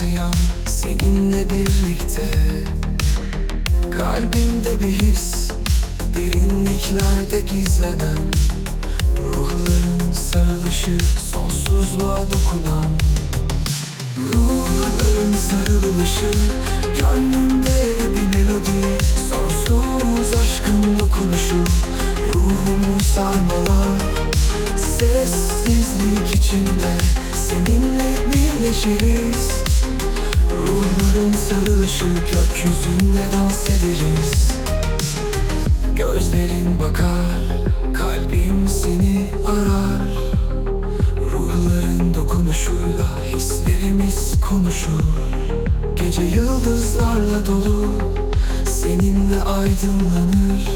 Yansıyan seninle birlikte. Kalbimde bir his Derinliklerde gizlenen Ruhların sarılışı Sonsuzluğa dokunan Ruhların sarılışı. Gönlümde bir melodi Sonsuz aşkın dokunuşu. Ruhumu sarmalar Sessizlik içinde Seninle birleşiriz Ruhların sarılışı Gökyüzünde dans ederiz. Gözlerin bakar Kalbim seni arar. Ruhların dokunuşuyla Hislerimiz konuşur. Gece yıldızlarla dolu Seninle aydınlanır.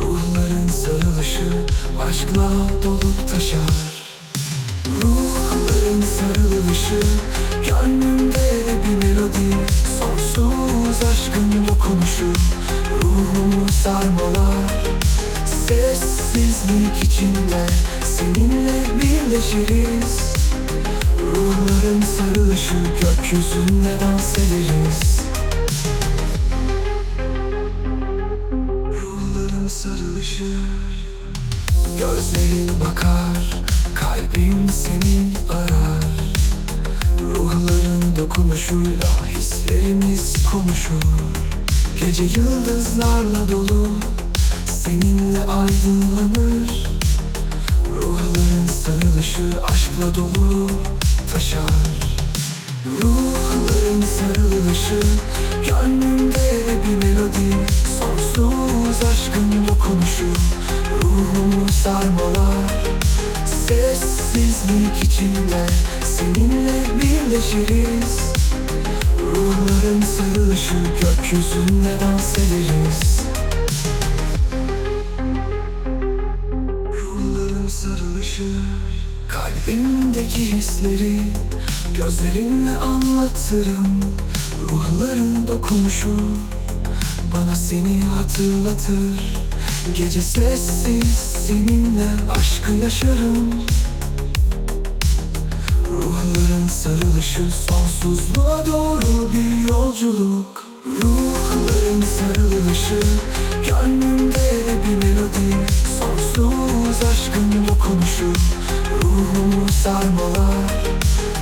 Ruhların sarılışı Aşkla dolup taşar. Ruhların sarılışı Gönlümde bir melodi Sonsuz aşkın dokunuşu Ruhumu sarmalar. Sessizlik içinde Seninle birleşiriz. Ruhların sarılışı Gökyüzünde dans ederiz. Ruhların sarılışı Gözlerin bakar Hislerimiz konuşur. Gece yıldızlarla dolu Seninle aydınlanır. Ruhların sarılışı Aşkla dolu taşar. Ruhların sarılışı Gönlümde bir melodi. Sonsuz aşkın dokunuşu Ruhumu sarmalar. Sessizlik içinde Seninle birleşiriz Ruhların sarılışı Gökyüzünde dans ederiz Ruhların sarılışı Kalbimdeki hisleri Gözlerimle anlatırım. Ruhların dokunuşu Bana seni hatırlatır. Gece sessiz seninle aşkı yaşarım sarılışı sonsuzluğa doğru bir yolculuk. Ruhların sarılışı Gönlümde bir melodi. Sonsuz aşkın dokunuşu Ruhumu sarmalar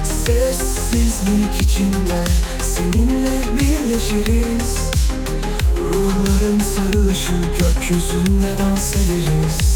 Sessizlik içinde Seninle birleşiriz. Ruhların sarılışı Gökyüzünde dans ederiz